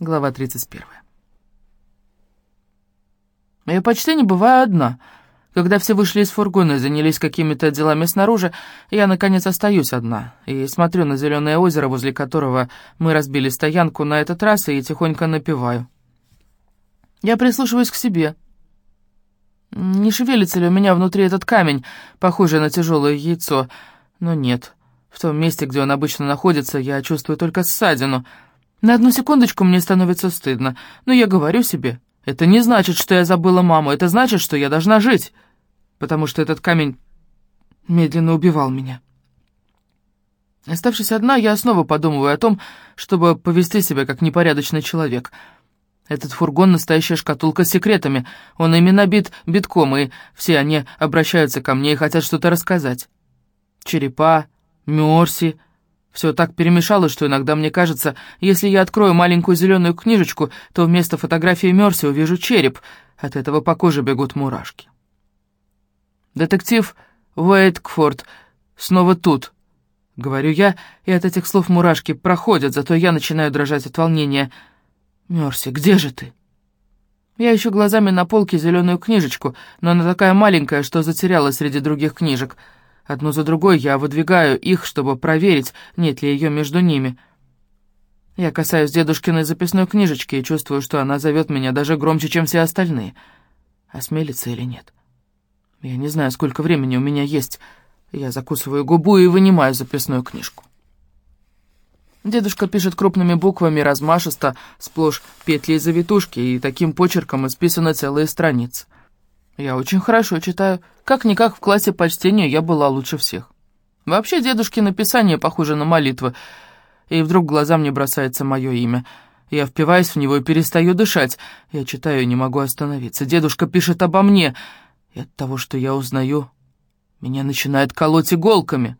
Глава 31. Я почти не бываю одна. Когда все вышли из фургона и занялись какими-то делами снаружи, я, наконец, остаюсь одна и смотрю на зеленое озеро, возле которого мы разбили стоянку на этот раз, и тихонько напеваю. Я прислушиваюсь к себе. Не шевелится ли у меня внутри этот камень, похожий на тяжелое яйцо? Но нет. В том месте, где он обычно находится, я чувствую только ссадину — на одну секундочку мне становится стыдно, но я говорю себе, это не значит, что я забыла маму, это значит, что я должна жить, потому что этот камень медленно убивал меня. Оставшись одна, я снова подумываю о том, чтобы повести себя как непорядочный человек. Этот фургон — настоящая шкатулка с секретами. Он ими набит битком, и все они обращаются ко мне и хотят что-то рассказать. Черепа, Мерси, все так перемешалось, что иногда мне кажется, если я открою маленькую зеленую книжечку, то вместо фотографии Мерси увижу череп. От этого по коже бегут мурашки. «Детектив Уэйткфорд снова тут», — говорю я, и от этих слов мурашки проходят, зато я начинаю дрожать от волнения. «Мерси, где же ты?» Я ищу глазами на полке зеленую книжечку, но она такая маленькая, что затерялась среди других книжек — Одну за другой я выдвигаю их, чтобы проверить, нет ли ее между ними. Я касаюсь дедушкиной записной книжечки и чувствую, что она зовет меня даже громче, чем все остальные. Осмелится или нет? Я не знаю, сколько времени у меня есть. Я закусываю губу и вынимаю записную книжку. Дедушка пишет крупными буквами размашисто, сплошь петли и завитушки, и таким почерком исписаны целые страницы. Я очень хорошо читаю. Как-никак в классе по чтению я была лучше всех. Вообще дедушки написание похоже на молитвы. И вдруг в глаза мне бросается мое имя. Я впиваюсь в него и перестаю дышать. Я читаю и не могу остановиться. Дедушка пишет обо мне. И от того, что я узнаю, меня начинает колоть иголками.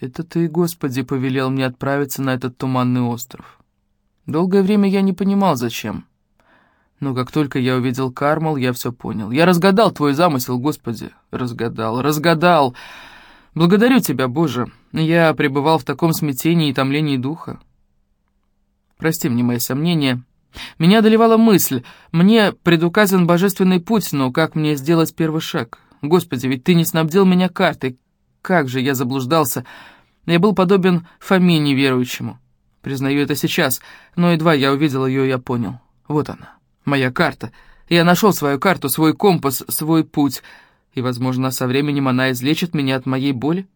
Это ты, Господи, повелел мне отправиться на этот туманный остров. Долгое время я не понимал, зачем. Но как только я увидел Кармал, я все понял. Я разгадал твой замысел, Господи. Разгадал, разгадал. Благодарю тебя, Боже. Я пребывал в таком смятении и томлении духа. Прости мне мои сомнения. Меня одолевала мысль. Мне предуказан божественный путь, но как мне сделать первый шаг? Господи, ведь ты не снабдил меня картой. Как же я заблуждался. Я был подобен Фоме неверующему. Признаю это сейчас, но едва я увидел ее, я понял. Вот она. Моя карта. Я нашел свою карту, свой компас, свой путь. И, возможно, со временем она излечит меня от моей боли.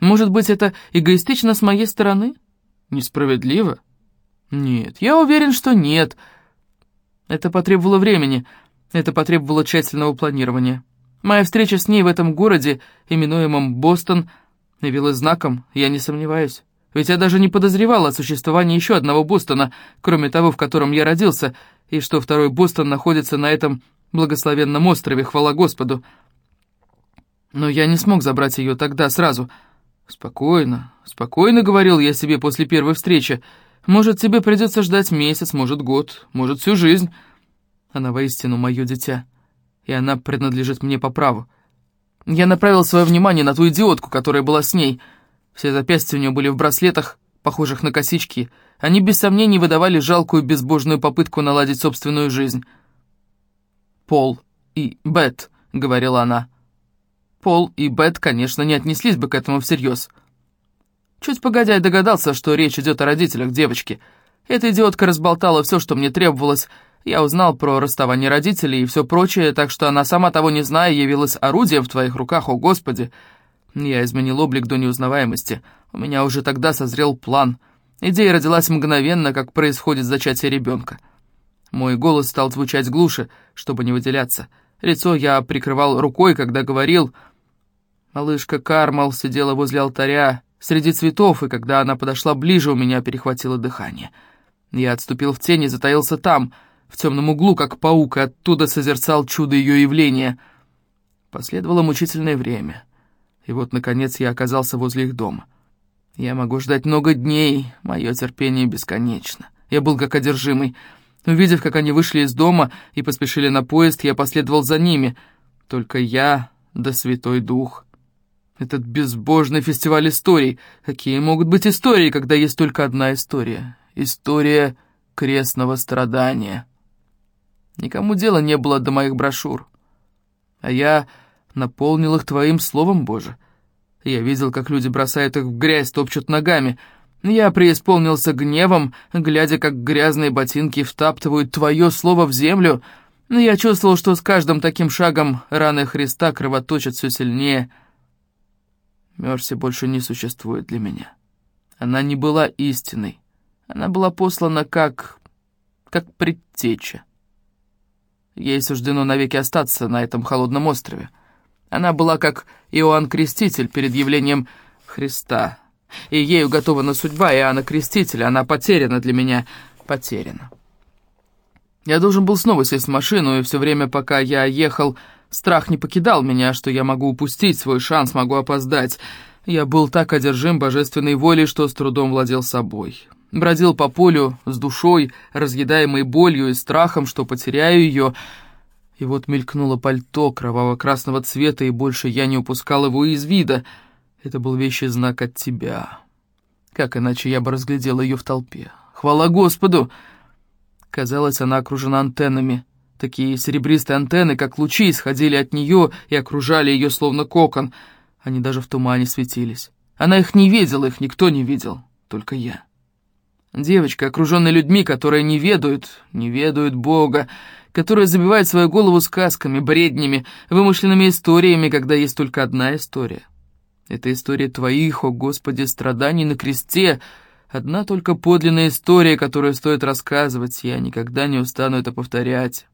Может быть, это эгоистично с моей стороны? Несправедливо? Нет, я уверен, что нет. Это потребовало времени. Это потребовало тщательного планирования. Моя встреча с ней в этом городе, именуемом Бостон, явилась знаком, я не сомневаюсь. Ведь я даже не подозревал о существовании еще одного Бостона, кроме того, в котором я родился, и что второй Бостон находится на этом благословенном острове, хвала Господу. Но я не смог забрать ее тогда сразу. «Спокойно, спокойно», — говорил я себе после первой встречи. «Может, тебе придется ждать месяц, может, год, может, всю жизнь. Она воистину мое дитя, и она принадлежит мне по праву. Я направил свое внимание на ту идиотку, которая была с ней. Все запястья у нее были в браслетах, похожих на косички — они без сомнений выдавали жалкую безбожную попытку наладить собственную жизнь. «Пол и Бет», — говорила она. Пол и Бет, конечно, не отнеслись бы к этому всерьез. Чуть погодя, я догадался, что речь идет о родителях девочки. Эта идиотка разболтала все, что мне требовалось. Я узнал про расставание родителей и все прочее, так что она, сама того не зная, явилась орудием в твоих руках, о господи. Я изменил облик до неузнаваемости. У меня уже тогда созрел план — Идея родилась мгновенно, как происходит зачатие ребенка. Мой голос стал звучать глуше, чтобы не выделяться. Лицо я прикрывал рукой, когда говорил. Малышка Кармал сидела возле алтаря, среди цветов, и когда она подошла ближе, у меня перехватило дыхание. Я отступил в тень и затаился там, в темном углу, как паук, и оттуда созерцал чудо ее явления. Последовало мучительное время. И вот, наконец, я оказался возле их дома. Я могу ждать много дней, мое терпение бесконечно. Я был как одержимый. Увидев, как они вышли из дома и поспешили на поезд, я последовал за ними. Только я да Святой Дух. Этот безбожный фестиваль историй. Какие могут быть истории, когда есть только одна история? История крестного страдания. Никому дела не было до моих брошюр. А я наполнил их твоим словом, Боже. Я видел, как люди бросают их в грязь, топчут ногами. Я преисполнился гневом, глядя, как грязные ботинки втаптывают твое слово в землю. Я чувствовал, что с каждым таким шагом раны Христа кровоточат все сильнее. Мерси больше не существует для меня. Она не была истиной. Она была послана как... как предтеча. Ей суждено навеки остаться на этом холодном острове. Она была как Иоанн Креститель перед явлением Христа. И ею готована судьба Иоанна Крестителя. Она потеряна для меня. Потеряна. Я должен был снова сесть в машину, и все время, пока я ехал, страх не покидал меня, что я могу упустить свой шанс, могу опоздать. Я был так одержим божественной волей, что с трудом владел собой. Бродил по полю с душой, разъедаемой болью и страхом, что потеряю ее. И вот мелькнуло пальто кроваво-красного цвета, и больше я не упускал его из вида. Это был вещий знак от тебя. Как иначе я бы разглядел ее в толпе? Хвала Господу! Казалось, она окружена антеннами. Такие серебристые антенны, как лучи, исходили от нее и окружали ее словно кокон. Они даже в тумане светились. Она их не видела, их никто не видел, только я. Девочка, окруженная людьми, которые не ведают, не ведают Бога, которые забивают свою голову сказками, бреднями, вымышленными историями, когда есть только одна история. Это история твоих, о Господи, страданий на кресте, одна только подлинная история, которую стоит рассказывать, я никогда не устану это повторять.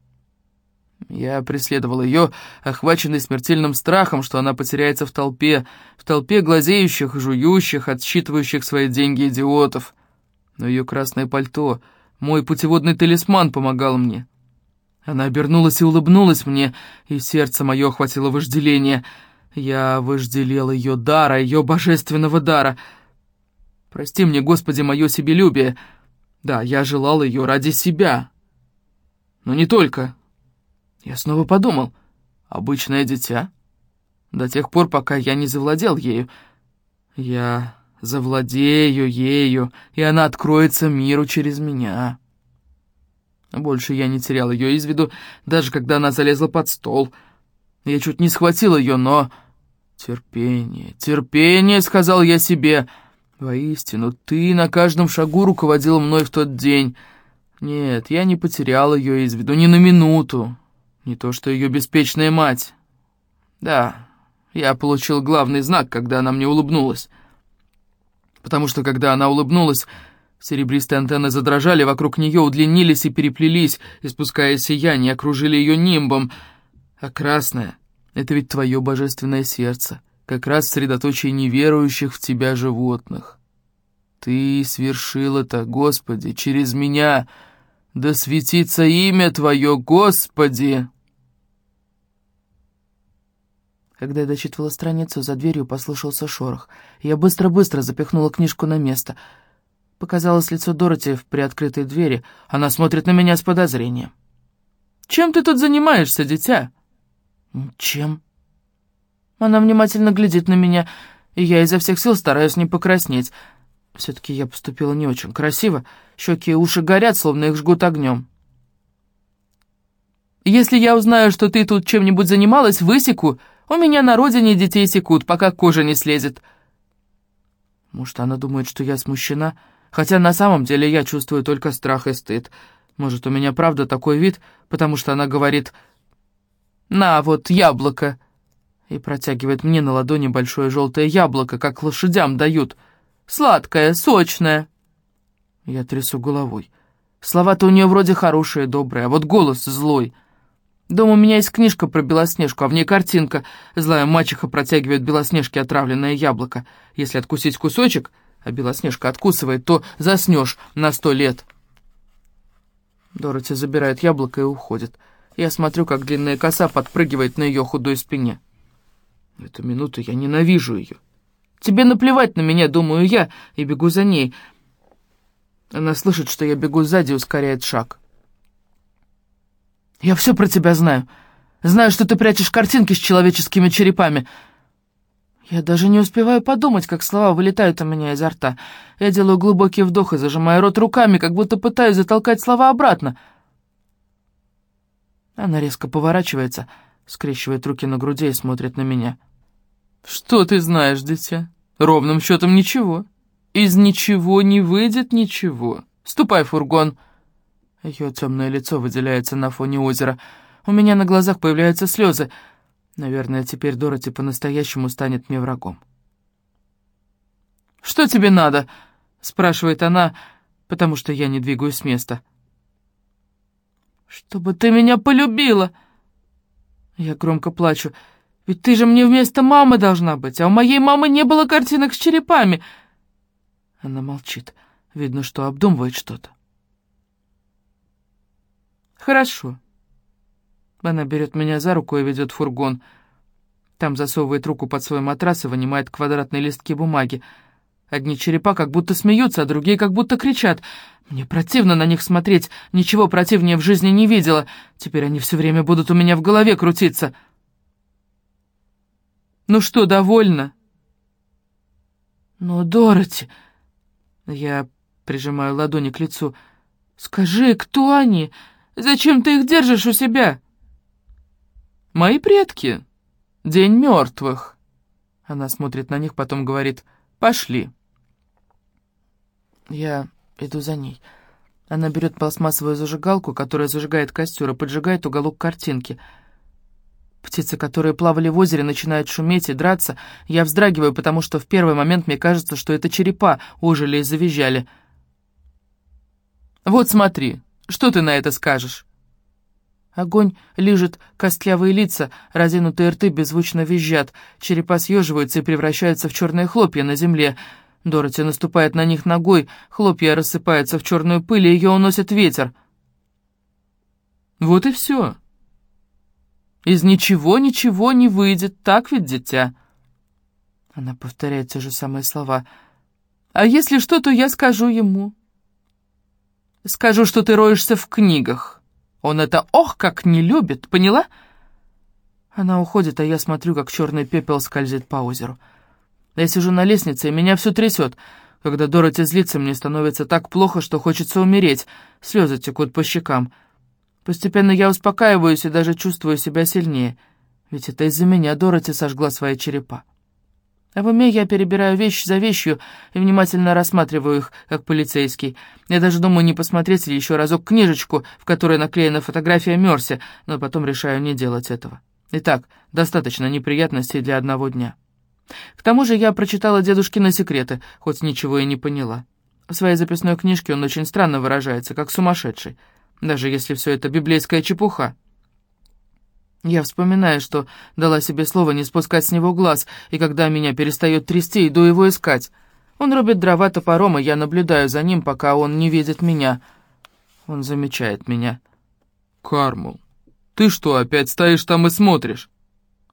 Я преследовал ее, охваченный смертельным страхом, что она потеряется в толпе, в толпе глазеющих, жующих, отсчитывающих свои деньги идиотов — но ее красное пальто, мой путеводный талисман помогал мне. Она обернулась и улыбнулась мне, и сердце мое охватило вожделение. Я вожделел ее дара, ее божественного дара. Прости мне, Господи, мое себелюбие. Да, я желал ее ради себя. Но не только. Я снова подумал. Обычное дитя. До тех пор, пока я не завладел ею. Я Завладею ею, и она откроется миру через меня. Больше я не терял ее из виду, даже когда она залезла под стол. Я чуть не схватил ее, но... «Терпение, терпение», — сказал я себе. «Воистину, ты на каждом шагу руководил мной в тот день. Нет, я не потерял ее из виду ни на минуту. Не то что ее беспечная мать. Да, я получил главный знак, когда она мне улыбнулась» потому что, когда она улыбнулась, серебристые антенны задрожали, вокруг нее удлинились и переплелись, испуская сияние, окружили ее нимбом. А красное — это ведь твое божественное сердце, как раз средоточие неверующих в тебя животных. Ты свершил это, Господи, через меня. Да светится имя Твое, Господи!» Когда я дочитывала страницу, за дверью послышался шорох. Я быстро-быстро запихнула книжку на место. Показалось лицо Дороти в приоткрытой двери. Она смотрит на меня с подозрением. «Чем ты тут занимаешься, дитя?» «Чем?» Она внимательно глядит на меня, и я изо всех сил стараюсь не покраснеть. Все-таки я поступила не очень красиво. Щеки и уши горят, словно их жгут огнем. «Если я узнаю, что ты тут чем-нибудь занималась, высеку, у меня на родине детей секут, пока кожа не слезет». Может, она думает, что я смущена, хотя на самом деле я чувствую только страх и стыд. Может, у меня правда такой вид, потому что она говорит «На, вот яблоко!» и протягивает мне на ладони большое желтое яблоко, как лошадям дают. «Сладкое, сочное!» Я трясу головой. Слова-то у нее вроде хорошие, добрые, а вот голос злой — Дома у меня есть книжка про Белоснежку, а в ней картинка. Злая мачеха протягивает Белоснежке отравленное яблоко. Если откусить кусочек, а Белоснежка откусывает, то заснешь на сто лет. Дороти забирает яблоко и уходит. Я смотрю, как длинная коса подпрыгивает на ее худой спине. В эту минуту я ненавижу ее. Тебе наплевать на меня, думаю я, и бегу за ней. Она слышит, что я бегу сзади и ускоряет шаг. Я все про тебя знаю. Знаю, что ты прячешь картинки с человеческими черепами. Я даже не успеваю подумать, как слова вылетают у меня изо рта. Я делаю глубокий вдох и зажимаю рот руками, как будто пытаюсь затолкать слова обратно. Она резко поворачивается, скрещивает руки на груди и смотрит на меня. «Что ты знаешь, дитя? Ровным счетом ничего. Из ничего не выйдет ничего. Ступай фургон». Ее темное лицо выделяется на фоне озера. У меня на глазах появляются слезы. Наверное, теперь Дороти по-настоящему станет мне врагом. «Что тебе надо?» — спрашивает она, потому что я не двигаюсь с места. «Чтобы ты меня полюбила!» Я громко плачу. «Ведь ты же мне вместо мамы должна быть, а у моей мамы не было картинок с черепами!» Она молчит. Видно, что обдумывает что-то. «Хорошо». Она берет меня за руку и ведет фургон. Там засовывает руку под свой матрас и вынимает квадратные листки бумаги. Одни черепа как будто смеются, а другие как будто кричат. Мне противно на них смотреть, ничего противнее в жизни не видела. Теперь они все время будут у меня в голове крутиться. «Ну что, довольно?» «Ну, Дороти...» Я прижимаю ладони к лицу. «Скажи, кто они? Зачем ты их держишь у себя?» «Мои предки. День мертвых». Она смотрит на них, потом говорит «Пошли». Я иду за ней. Она берет пластмассовую зажигалку, которая зажигает костер, и поджигает уголок картинки. Птицы, которые плавали в озере, начинают шуметь и драться. Я вздрагиваю, потому что в первый момент мне кажется, что это черепа ожили и завизжали. «Вот смотри, что ты на это скажешь?» Огонь лижет костлявые лица, разинутые рты беззвучно визжат, черепа съеживаются и превращаются в черные хлопья на земле. Дороти наступает на них ногой, хлопья рассыпаются в черную пыль, и ее уносит ветер. Вот и все. Из ничего ничего не выйдет, так ведь, дитя? Она повторяет те же самые слова. А если что, то я скажу ему. Скажу, что ты роешься в книгах. Он это ох как не любит, поняла? Она уходит, а я смотрю, как черный пепел скользит по озеру. Я сижу на лестнице, и меня все трясет. Когда Дороти злится, мне становится так плохо, что хочется умереть. Слезы текут по щекам. Постепенно я успокаиваюсь и даже чувствую себя сильнее. Ведь это из-за меня Дороти сожгла свои черепа. А в уме я перебираю вещь за вещью и внимательно рассматриваю их, как полицейский. Я даже думаю, не посмотреть ли еще разок книжечку, в которой наклеена фотография Мерси, но потом решаю не делать этого. Итак, достаточно неприятностей для одного дня. К тому же я прочитала дедушкины секреты, хоть ничего и не поняла. В своей записной книжке он очень странно выражается, как сумасшедший, даже если все это библейская чепуха. Я вспоминаю, что дала себе слово не спускать с него глаз, и когда меня перестает трясти, иду его искать. Он рубит дрова топором, и я наблюдаю за ним, пока он не видит меня. Он замечает меня. «Кармал, ты что, опять стоишь там и смотришь?»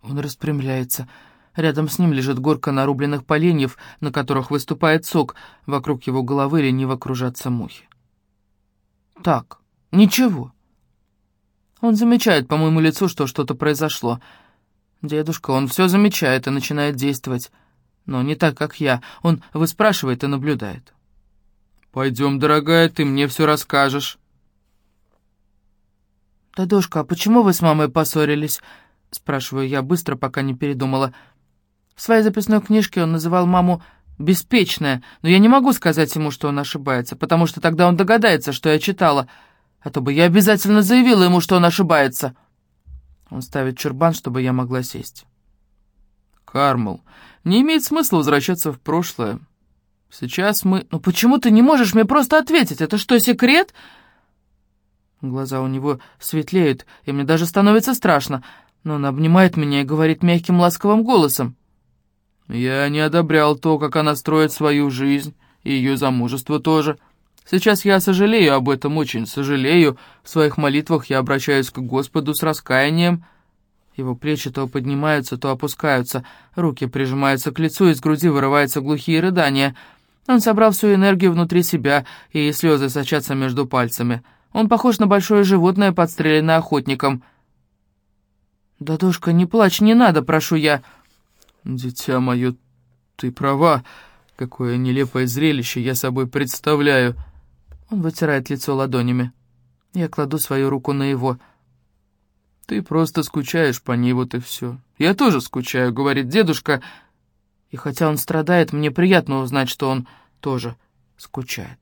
Он распрямляется. Рядом с ним лежит горка нарубленных поленьев, на которых выступает сок. Вокруг его головы лениво кружатся мухи. «Так, ничего». Он замечает по моему лицу, что что-то произошло. Дедушка, он все замечает и начинает действовать. Но не так, как я. Он выспрашивает и наблюдает. «Пойдем, дорогая, ты мне все расскажешь». «Дедушка, а почему вы с мамой поссорились?» Спрашиваю я быстро, пока не передумала. В своей записной книжке он называл маму «беспечная», но я не могу сказать ему, что он ошибается, потому что тогда он догадается, что я читала — а то бы я обязательно заявила ему, что он ошибается. Он ставит чурбан, чтобы я могла сесть. Кармал, не имеет смысла возвращаться в прошлое. Сейчас мы... Ну почему ты не можешь мне просто ответить? Это что, секрет? Глаза у него светлеют, и мне даже становится страшно. Но он обнимает меня и говорит мягким ласковым голосом. Я не одобрял то, как она строит свою жизнь, и ее замужество тоже. Сейчас я сожалею об этом, очень сожалею. В своих молитвах я обращаюсь к Господу с раскаянием. Его плечи то поднимаются, то опускаются, руки прижимаются к лицу, из груди вырываются глухие рыдания. Он собрал всю энергию внутри себя, и слезы сочатся между пальцами. Он похож на большое животное, подстреленное охотником. «Дадушка, не плачь, не надо, прошу я». «Дитя мое, ты права. Какое нелепое зрелище я собой представляю!» Он вытирает лицо ладонями. Я кладу свою руку на его. «Ты просто скучаешь по ней, вот и все. Я тоже скучаю», — говорит дедушка. И хотя он страдает, мне приятно узнать, что он тоже скучает.